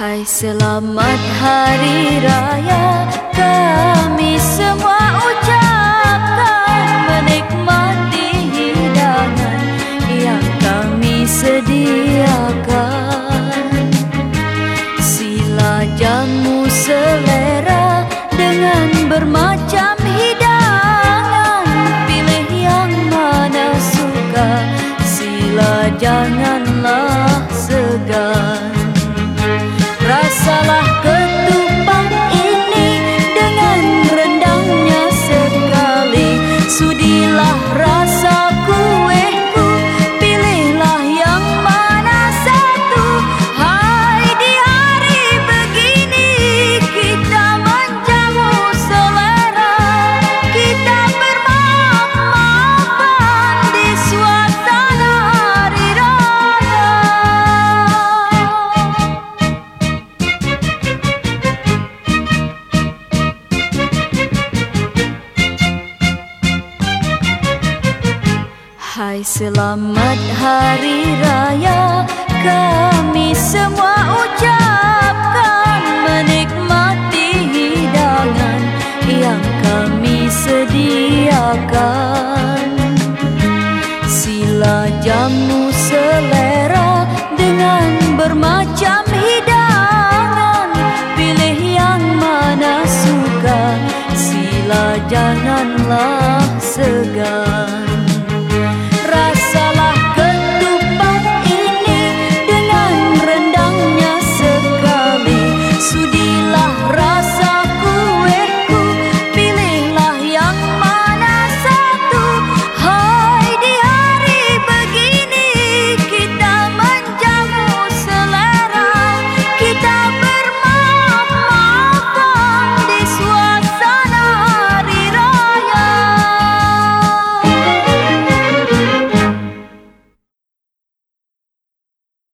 Hai selamat hari raya. Kami semua ucapkan menikmati hidangan yang kami sediakan. Sila jamu selera dengan bermacam hidangan. Pilih yang mana suka sila janganlah Hai selamat hari raya. Kami semua ucapkan menikmati hidangan yang kami sediakan. Sila jamu selera dengan bermacam hidangan. Pilih yang mana suka sila janganlah segan